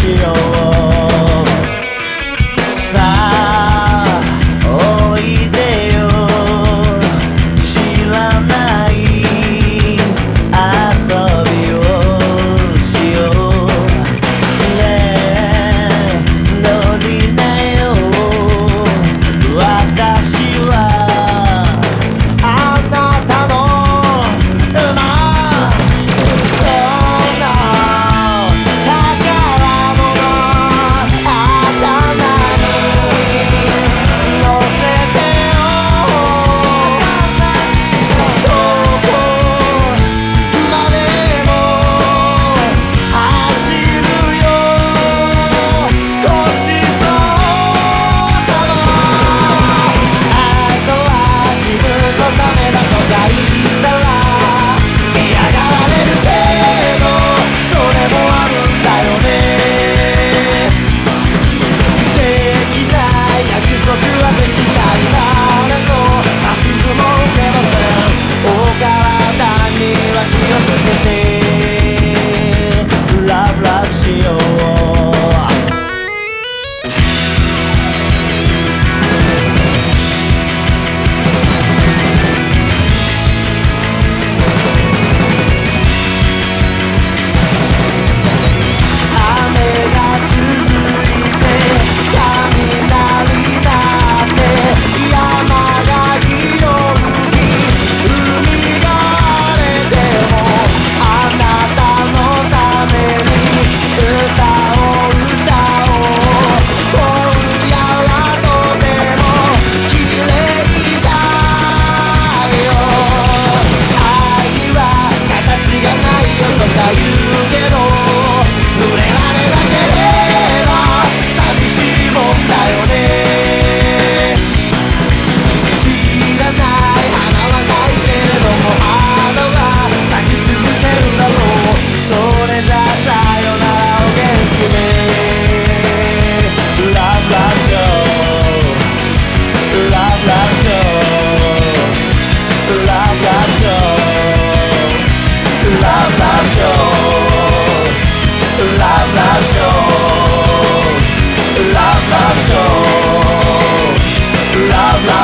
she on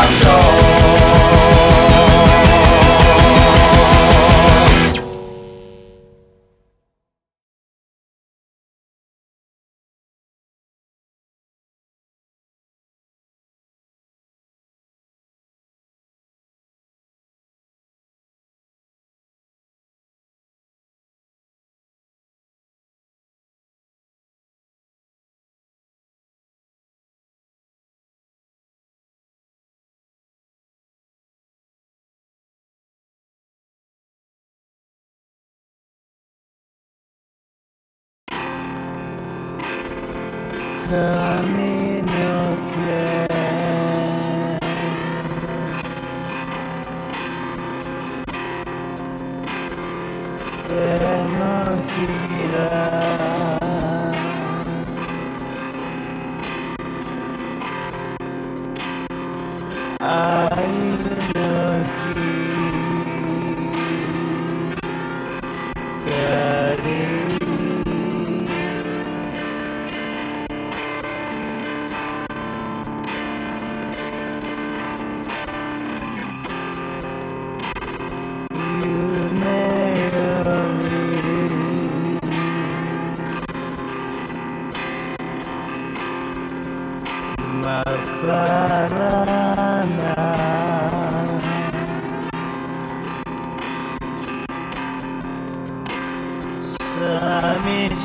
Love Coming again. Sharana. Sharana.